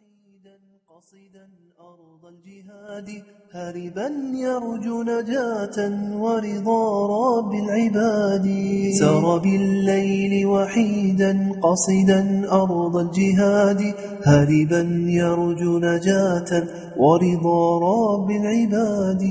وحيدا قصدا أرض الجهاد هاربا يرجو نجاة ورضا رب العباد. سار بالليل وحيدا قصدا أرض الجهاد هاربا يرجو نجاة ورضا رب العباد.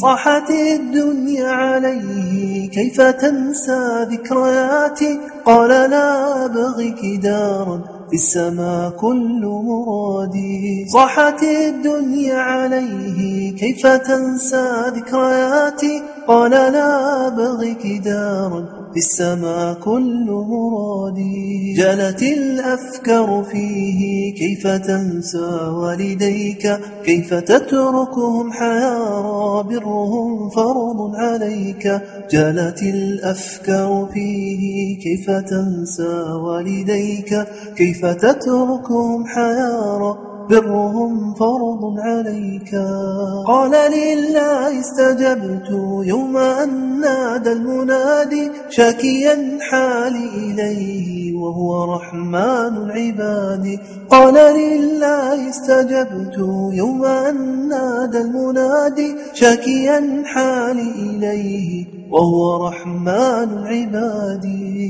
صاحت الدنيا عليه كيف تنسى ذكرياتي؟ قال لا أبغيك دارا في السماء كل مرادي. صاحت الدنيا عليه كيف تنسى ذكرياتي؟ قال لا أبغيك دارا في السماء كل مرادي جلت الأفكار فيه كيف تنسى والديك كيف تتركهم حيارى برهم فرض عليك. جلت الأفكار فيه كيف تنسى والديك كيف تتركهم حيارى برهم فرض عليك. قال لله استجبت يوم أن نادى المنادي شاكيا حالي إليه وهو رحمن العباد. قال لله استجبت يوم أن نادى المنادي شاكيا حالي إليه وهو رحمن العباد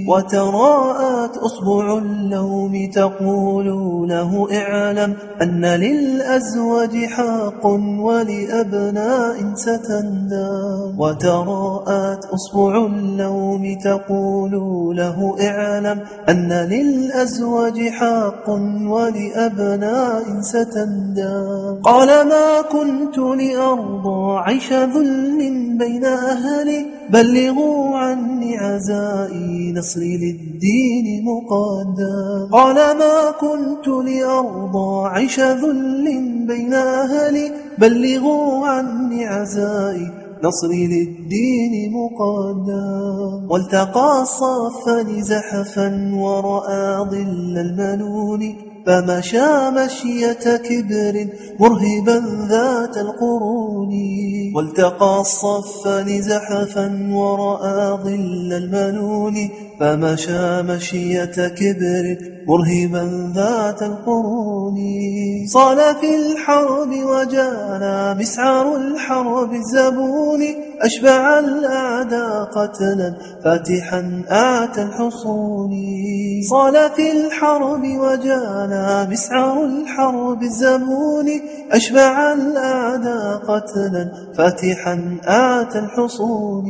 وتراءت أصبع اللوم تقول له اعلم أن للأزواج حق ولأبناء ستندم. وتراءت أصبع اللوم تقول له اعلم أن للأزواج حق ولأبناء ستندم. قال ما كنت لأرضى عيش ذل بين أهلي بلغوا عني عزائي نصري للدين مقدم. قال ما كنت لأرضى عيش ذل بين أهلي بلغوا عني عزائي نصري للدين مقدم. والتقى الصفان زحفا ورأى ظل المنون. فمشى مشية كبر مرهبا ذات القرون. والتقى الصفان زحفا ورأى ظل المنون. فمشى مشية كبر مرهبا ذات القرون. صال في الحرب وجانا مسعر الحرب الزبون. أشبع الأعداء قتلا فاتحا آتى الحصون. صال في الحرب وجانا مسعر الحرب الزبون أشبع الأعداء قتلا فاتحا آتى الحصون.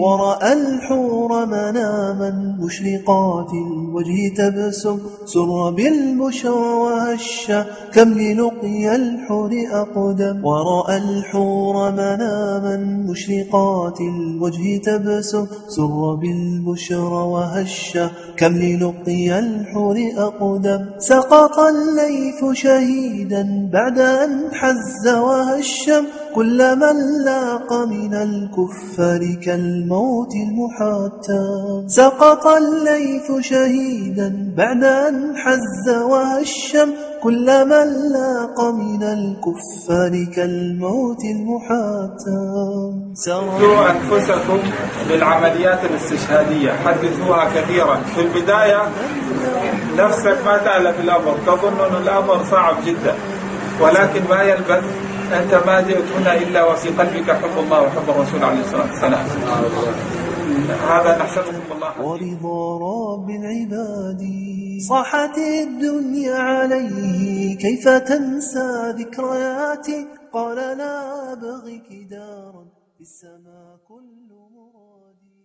ورأى الحور مناما مشرقات الوجه تبسم. سر بالبشرى وهشا كم للقيا الحور أقدم. ورأى الحور مناما مشرقات الوجه تبسم. سر بالبشرى وهشا كم للقيا الحور أقدم. سقط الليث شهيدا بعد أن حز وهشم كل من لاق من الكفار كالموت المحتم سقط الليث شهيدا بعد أن حز وهشم. كل من لاق من الكفار كالموت المحتم حدثوا أنفسكم بالعمليات الاستشهادية. حدثوها كثيرا. في البداية نفسك ما تألف الأمر تظن أن الأمر صعب جدا ولكن ما يلبث أنت ما جئت هنا إلا وفي قلبك حب الله وحب الرسول عليه الصلاة والسلام. هذا نحسبكم الله ورضا رب العباد. صاحت الدنيا عليه كيف تنسى ذكرياتي قال لا أبغيك دارا في السماء كل مرادي